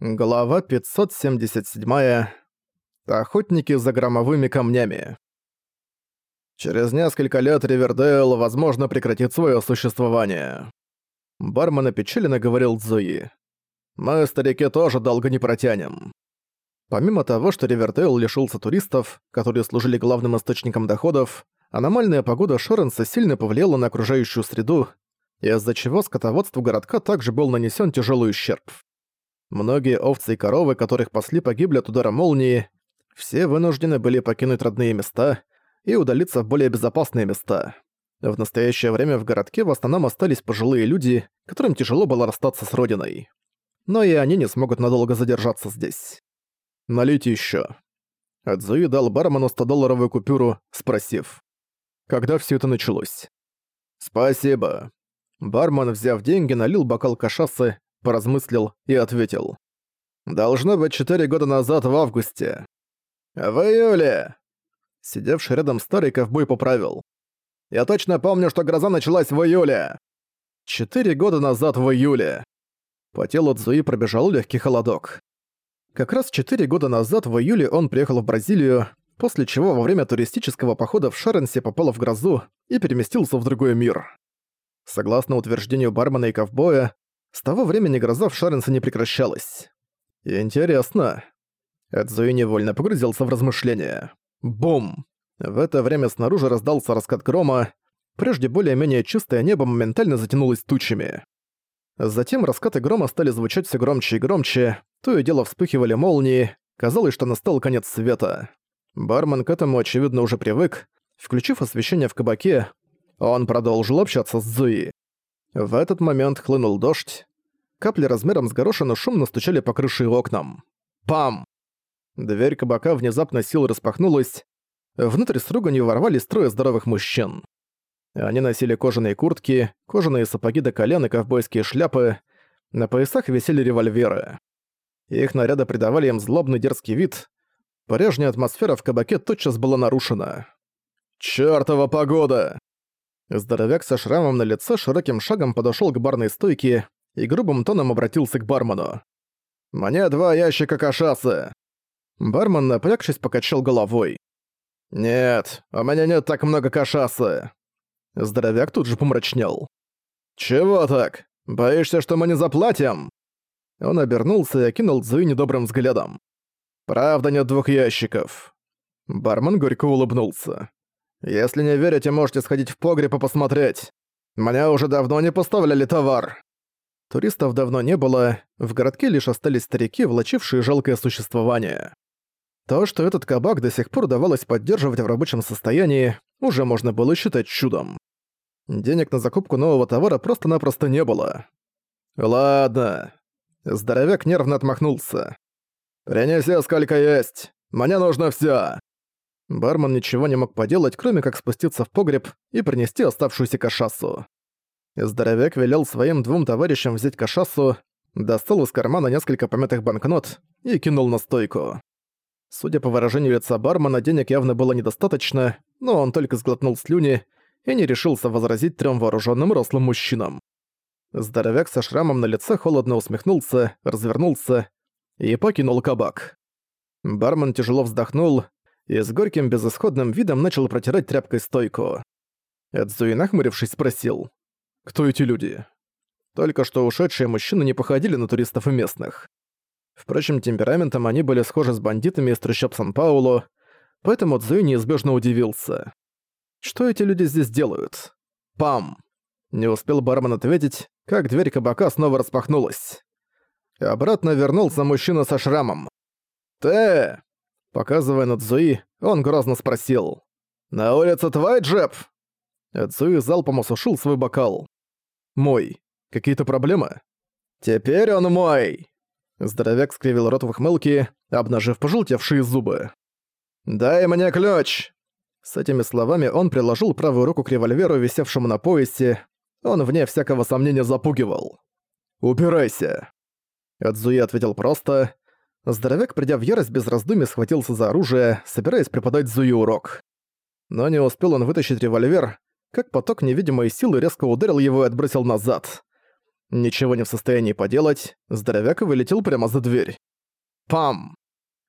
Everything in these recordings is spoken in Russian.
Глава 577. Охотники за громовыми камнями. Через несколько лет Ривердейл, возможно, прекратит свое существование. Бармен опечаленно говорил Зои. Мы, старики, тоже долго не протянем. Помимо того, что Ривердейл лишился туристов, которые служили главным источником доходов, аномальная погода Шоренса сильно повлияла на окружающую среду, из-за чего скотоводству городка также был нанесен тяжелый ущерб. Многие овцы и коровы, которых пасли, погибли от удара молнии. Все вынуждены были покинуть родные места и удалиться в более безопасные места. В настоящее время в городке в основном остались пожилые люди, которым тяжело было расстаться с родиной. Но и они не смогут надолго задержаться здесь. «Налейте ещё». Адзуи дал бармену 100-долларовую купюру, спросив, когда все это началось. «Спасибо». Бармен, взяв деньги, налил бокал кашасы поразмыслил и ответил. «Должно быть четыре года назад в августе». «В июле!» Сидевший рядом старый ковбой поправил. «Я точно помню, что гроза началась в июле!» «Четыре года назад в июле!» По телу Цзуи пробежал легкий холодок. Как раз четыре года назад в июле он приехал в Бразилию, после чего во время туристического похода в Шаренсе попал в грозу и переместился в другой мир. Согласно утверждению бармена и ковбоя, с того времени гроза в Шаренсе не прекращалась. Интересно. Эдзуи невольно погрузился в размышления. Бум! В это время снаружи раздался раскат грома, прежде более-менее чистое небо моментально затянулось тучами. Затем раскаты грома стали звучать все громче и громче, то и дело вспыхивали молнии, казалось, что настал конец света. Бармен к этому, очевидно, уже привык. Включив освещение в кабаке, он продолжил общаться с Зуи. В этот момент хлынул дождь. Капли размером с горошину шумно стучали по крыше и окнам. Пам! Дверь кабака внезапно силой распахнулась. Внутрь с руганью ворвались трое здоровых мужчин. Они носили кожаные куртки, кожаные сапоги до колен и ковбойские шляпы. На поясах висели револьверы. Их наряды придавали им злобный дерзкий вид. Прежняя атмосфера в кабаке тотчас была нарушена. «Чёртова погода!» Здоровяк со шрамом на лице широким шагом подошёл к барной стойке и грубым тоном обратился к бармену. «Мне два ящика кашасы!» Бармен, напрягшись, покачал головой. «Нет, у меня нет так много кашасы!» Здоровяк тут же помрачнел. «Чего так? Боишься, что мы не заплатим?» Он обернулся и окинул Цзуи недобрым взглядом. «Правда нет двух ящиков». Бармен горько улыбнулся. Если не верите, можете сходить в погреб и посмотреть. Мне уже давно не поставляли товар». Туристов давно не было, в городке лишь остались старики, влачившие жалкое существование. То, что этот кабак до сих пор давалось поддерживать в рабочем состоянии, уже можно было считать чудом. Денег на закупку нового товара просто-напросто не было. «Ладно». Здоровяк нервно отмахнулся. «Принеси сколько есть. Мне нужно всё». Бармен ничего не мог поделать, кроме как спуститься в погреб и принести оставшуюся кашасу. Здоровяк велел своим двум товарищам взять кашасу, достал из кармана несколько помятых банкнот и кинул на стойку. Судя по выражению лица бармена, денег явно было недостаточно, но он только сглотнул слюни и не решился возразить трем вооруженным рослым мужчинам. Здоровяк со шрамом на лице холодно усмехнулся, развернулся и покинул кабак. Бармен тяжело вздохнул, и с горьким безысходным видом начал протирать тряпкой стойку. Эдзуи, нахмурившись, спросил, «Кто эти люди?» Только что ушедшие мужчины не походили на туристов и местных. Впрочем, темпераментом они были схожи с бандитами из трущоб Сан-Паулу, поэтому Цзуи неизбежно удивился. Что эти люди здесь делают? Пам! Не успел бармен ответить, как дверь кабака снова распахнулась. Обратно вернулся мужчина со шрамом. «Ты!» Показывая на Цзуи, он грозно спросил. «На улице твой джеб?» Цзуи залпом осушил свой бокал. «Мой. Какие-то проблемы?» «Теперь он мой!» Здоровяк скривил рот в ухмылке, обнажив пожелтевшие зубы. «Дай мне ключ!» С этими словами он приложил правую руку к револьверу, висевшему на поясе. Он, вне всякого сомнения, запугивал. «Убирайся!» Эдзуи ответил просто, Здоровяк, придя в ярость без раздумий, схватился за оружие, собираясь преподать Зуи урок. Но не успел он вытащить револьвер, как поток невидимой силы резко ударил его и отбросил назад. Ничего не в состоянии поделать, здоровяк вылетел прямо за дверь. Пам!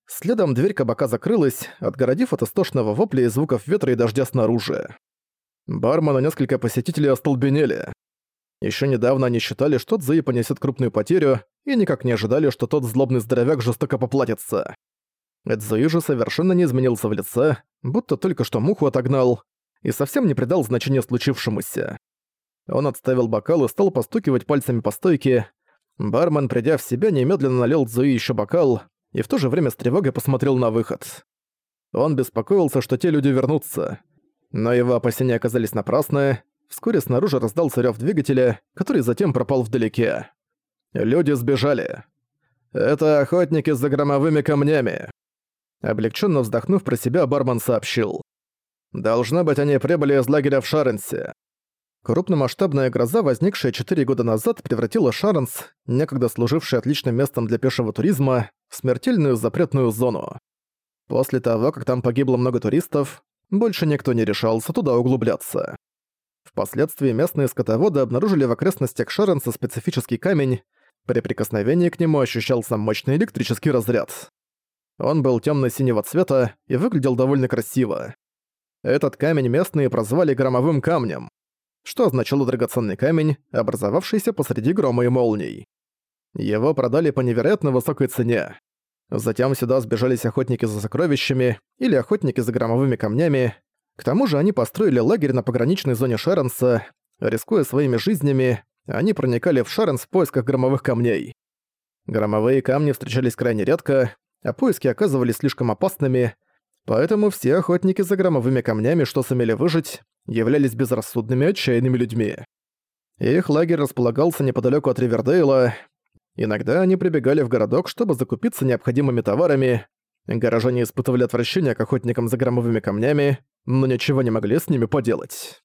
Следом дверь кабака закрылась, отгородив от истошного вопля и звуков ветра и дождя снаружи. Бармен и несколько посетителей остолбенели. Еще недавно они считали, что Цзуи понесет крупную потерю, и никак не ожидали, что тот злобный здоровяк жестоко поплатится. Цзуи же совершенно не изменился в лице, будто только что муху отогнал, и совсем не придал значения случившемуся. Он отставил бокал и стал постукивать пальцами по стойке. Бармен, придя в себя, немедленно налил Цзуи еще бокал, и в то же время с тревогой посмотрел на выход. Он беспокоился, что те люди вернутся. Но его опасения оказались напрасны. Вскоре снаружи раздался рёв двигателя, который затем пропал вдалеке. Люди сбежали. «Это охотники за громовыми камнями». Облегченно вздохнув про себя, бармен сообщил. «Должно быть, они прибыли из лагеря в Шаренсе. Крупномасштабная гроза, возникшая 4 года назад, превратила Шаренс, некогда служивший отличным местом для пешего туризма, в смертельную запретную зону. После того, как там погибло много туристов, больше никто не решался туда углубляться. Впоследствии местные скотоводы обнаружили в окрестностях Шаренса специфический камень, при прикосновении к нему ощущался мощный электрический разряд. Он был темно-синего цвета и выглядел довольно красиво. Этот камень местные прозвали громовым камнем что означало драгоценный камень, образовавшийся посреди грома и молний. Его продали по невероятно высокой цене. Затем сюда сбежались охотники за сокровищами или охотники за громовыми камнями. К тому же они построили лагерь на пограничной зоне Шеренса. Рискуя своими жизнями, они проникали в Шеренс в поисках громовых камней. Громовые камни встречались крайне редко, а поиски оказывались слишком опасными, поэтому все охотники за громовыми камнями, что сумели выжить, являлись безрассудными отчаянными людьми. Их лагерь располагался неподалеку от Ривердейла. Иногда они прибегали в городок, чтобы закупиться необходимыми товарами. Горожане испытывали отвращение к охотникам за громовыми камнями, но ничего не могли с ними поделать.